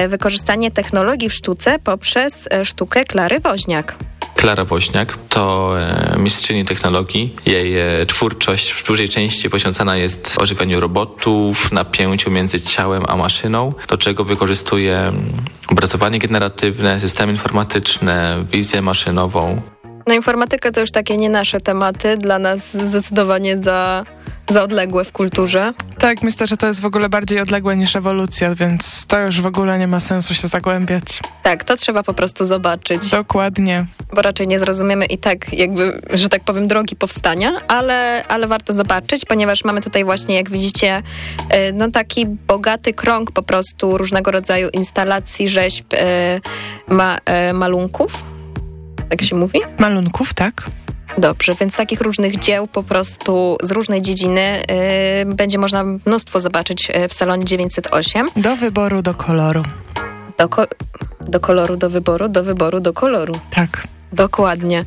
wykorzystanie technologii w sztuce poprzez sztukę Klary Woźniak. Klara Woźniak to e, mistrzyni technologii. Jej e, twórczość w dużej części poświęcona jest ożywianiu robotów, napięciu między ciałem a maszyną, do czego wykorzystuje mm, obrazowanie generatywne, systemy informatyczne, wizję maszynową. No informatyka to już takie nie nasze tematy, dla nas zdecydowanie za, za odległe w kulturze. Tak, myślę, że to jest w ogóle bardziej odległe niż ewolucja, więc to już w ogóle nie ma sensu się zagłębiać. Tak, to trzeba po prostu zobaczyć. Dokładnie. Bo raczej nie zrozumiemy i tak jakby, że tak powiem, drogi powstania, ale, ale warto zobaczyć, ponieważ mamy tutaj właśnie, jak widzicie, y, no taki bogaty krąg po prostu różnego rodzaju instalacji, rzeźb, y, ma, y, malunków. Tak się mówi? Malunków, tak. Dobrze, więc takich różnych dzieł po prostu z różnej dziedziny y, będzie można mnóstwo zobaczyć y, w salonie 908. Do wyboru, do koloru. Do, ko- do koloru, do wyboru, do wyboru, do koloru. Tak. Dokładnie.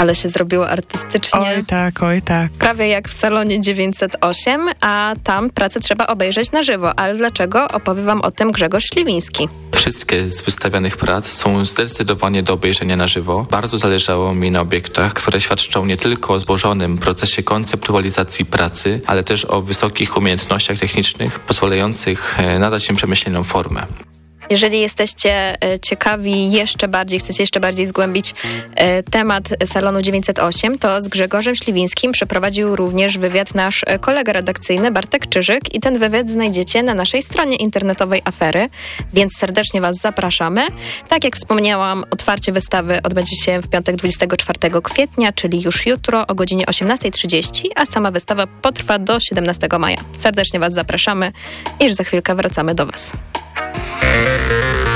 Ale się zrobiło artystycznie. Oj tak, oj tak. Prawie jak w salonie 908, a tam pracę trzeba obejrzeć na żywo. Ale dlaczego? Opowie wam o tym Grzegorz Śliwiński. Wszystkie z wystawianych prac są zdecydowanie do obejrzenia na żywo. Bardzo zależało mi na obiektach, które świadczą nie tylko o złożonym procesie konceptualizacji pracy, ale też o wysokich umiejętnościach technicznych pozwalających e, nadać im przemyślną formę. Jeżeli jesteście e, ciekawi jeszcze bardziej, chcecie jeszcze bardziej zgłębić e, temat salonu 908, to z Grzegorzem Śliwińskim przeprowadził również wywiad nasz e, kolega redakcyjny Bartek Czyżyk i ten wywiad znajdziecie na naszej stronie internetowej Afery, więc serdecznie Was zapraszamy. Tak jak wspomniałam, otwarcie wystawy odbędzie się w piątek 24 kwietnia, czyli już jutro o godzinie 18.30, a sama wystawa potrwa do 17 maja. Serdecznie Was zapraszamy i już za chwilkę wracamy do Was. Thank you.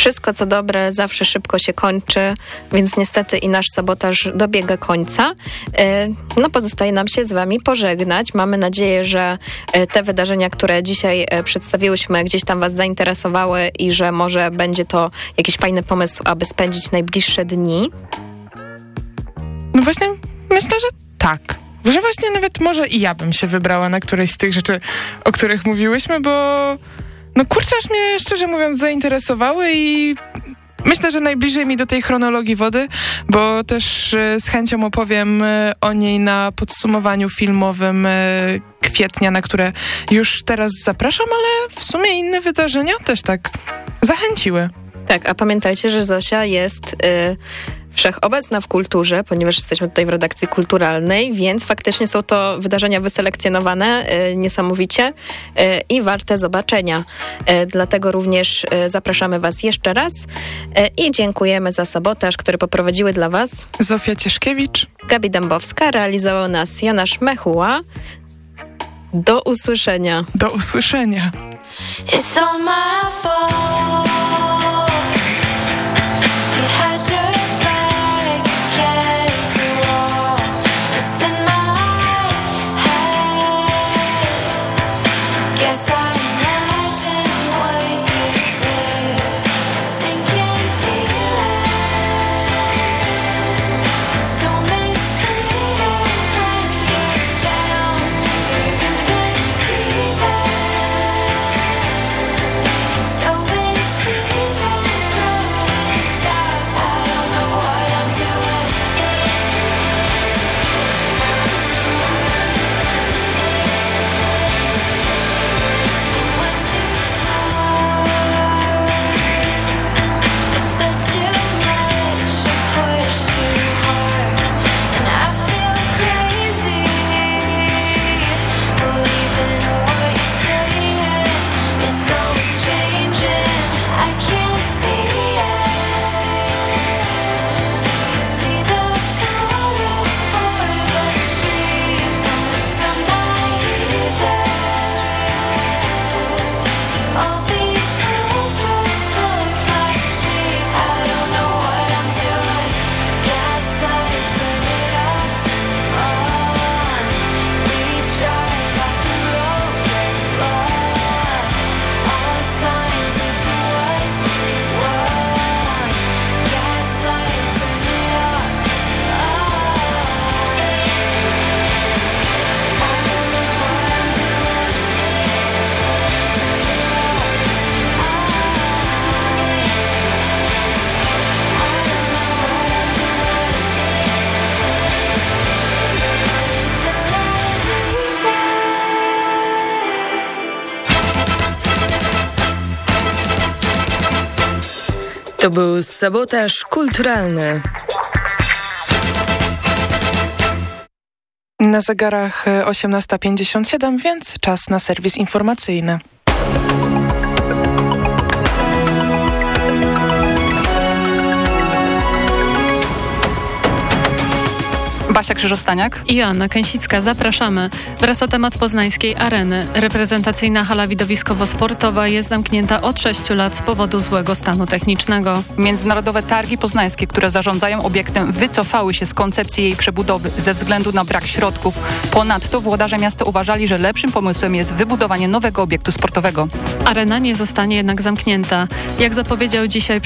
Wszystko co dobre zawsze szybko się kończy, więc niestety i nasz sabotaż dobiega końca. E, No pozostaje nam się z wami pożegnać. Mamy nadzieję, że e, te wydarzenia, które dzisiaj e, przedstawiłyśmy, gdzieś tam was zainteresowały i że może będzie to jakiś fajny pomysł, aby spędzić najbliższe dni. No właśnie, myślę, że tak. Że właśnie nawet może i ja bym się wybrała na któreś z tych rzeczy, o których mówiłyśmy, bo no kurczę, aż mnie szczerze mówiąc zainteresowały i myślę, że najbliżej mi do tej chronologii wody, bo też e, z chęcią opowiem e, o niej na podsumowaniu filmowym e, kwietnia, na które już teraz zapraszam, ale w sumie inne wydarzenia też tak zachęciły. Tak, a pamiętajcie, że Zosia jest y, wszechobecna w kulturze, ponieważ jesteśmy tutaj w redakcji kulturalnej, więc faktycznie są to wydarzenia wyselekcjonowane y, niesamowicie y, i warte zobaczenia. Y, dlatego również y, zapraszamy Was jeszcze raz y, i dziękujemy za sabotaż, który poprowadziły dla Was Zofia Cieszkiewicz, Gabi Dębowska, realizował nas Janasz Mechuła. Do usłyszenia. Do usłyszenia. It's all my fault. To był sabotaż kulturalny. Na zegarach e, 18.57, więc czas na serwis informacyjny. Basia Krzyżostaniak i Joanna Kęsicka. Zapraszamy. Wraca temat poznańskiej areny. Reprezentacyjna hala widowiskowo-sportowa jest zamknięta od 6 lat z powodu złego stanu technicznego. Międzynarodowe targi poznańskie, które zarządzają obiektem, wycofały się z koncepcji jej przebudowy ze względu na brak środków. Ponadto włodarze miasta uważali, że lepszym pomysłem jest wybudowanie nowego obiektu sportowego. Arena nie zostanie jednak zamknięta. Jak zapowiedział dzisiaj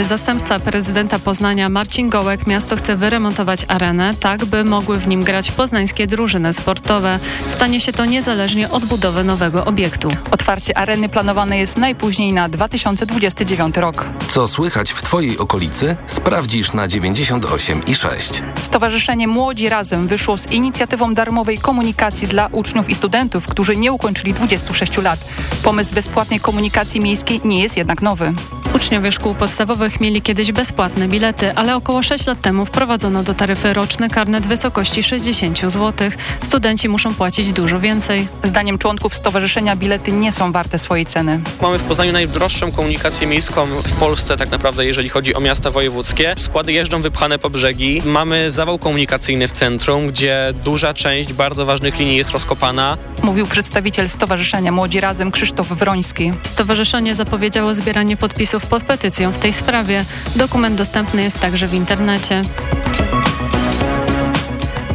zastępca prezydenta Poznania Marcin Gołek, miasto chce wyremontować arenę tak, by mogły w nim grać poznańskie drużyny sportowe. Stanie się to niezależnie od budowy nowego obiektu. Otwarcie areny planowane jest najpóźniej na 2029 rok. Co słychać w Twojej okolicy? Sprawdzisz na 98 i 6. Stowarzyszenie Młodzi Razem wyszło z inicjatywą darmowej komunikacji dla uczniów i studentów, którzy nie ukończyli 26 lat. Pomysł bezpłatnej komunikacji miejskiej nie jest jednak nowy. Uczniowie szkół podstawowych mieli kiedyś bezpłatne bilety, ale około 6 lat temu wprowadzono do taryfy roczny karnet w wysokości 60 zł. Studenci muszą płacić dużo więcej. Zdaniem członków stowarzyszenia bilety nie są warte swojej ceny. Mamy w Poznaniu najdroższą komunikację miejską w Polsce tak naprawdę, jeżeli chodzi o miasta wojewódzkie. Składy jeżdżą wypchane po brzegi. Mamy zawał komunikacyjny w centrum, gdzie duża część bardzo ważnych linii jest rozkopana. Mówił przedstawiciel Stowarzyszenia Młodzi Razem Krzysztof Wroński. Stowarzyszenie zapowiedziało zbieranie podpisów podpisów pod petycją w tej sprawie. Dokument dostępny jest także w internecie.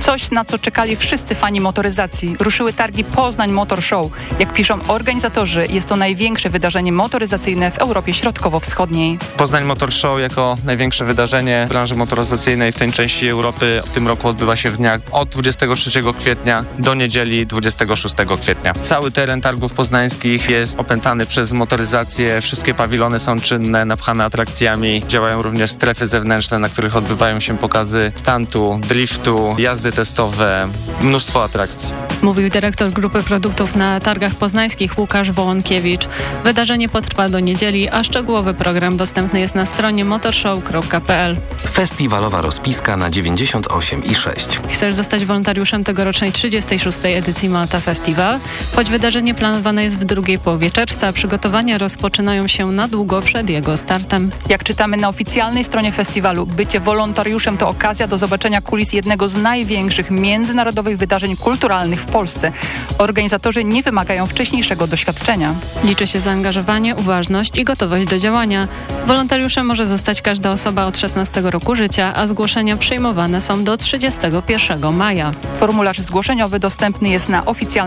Coś, na co czekali wszyscy fani motoryzacji. Ruszyły targi Poznań Motor Show. Jak piszą organizatorzy, jest to największe wydarzenie motoryzacyjne w Europie Środkowo-Wschodniej. Poznań Motor Show jako największe wydarzenie branży motoryzacyjnej w tej części Europy w tym roku odbywa się w dniach od 23 kwietnia do niedzieli 26 kwietnia. Cały teren targów poznańskich jest opętany przez motoryzację, wszystkie pawilony są czynne, napchane atrakcjami. Działają również strefy zewnętrzne, na których odbywają się pokazy stuntu, driftu, jazdy testowe, mnóstwo atrakcji. Mówił dyrektor grupy produktów na targach poznańskich Łukasz Wołonkiewicz. Wydarzenie potrwa do niedzieli, a szczegółowy program dostępny jest na stronie motorshow.pl. Festiwalowa rozpiska na 98 i 6. Chcesz zostać wolontariuszem tegorocznej 36. edycji Malta Festival? Choć wydarzenie planowane jest w drugiej połowie czerwca, przygotowania rozpoczynają się na długo przed jego startem. Jak czytamy na oficjalnej stronie festiwalu, bycie wolontariuszem to okazja do zobaczenia kulis jednego z największych międzynarodowych wydarzeń kulturalnych w Polsce. Organizatorzy nie wymagają wcześniejszego doświadczenia. Liczy się zaangażowanie, uważność i gotowość do działania. Wolontariuszem może zostać każda osoba od 16 roku życia, a zgłoszenia przyjmowane są do 31 maja. Formularz zgłoszeniowy dostępny jest na oficjalnej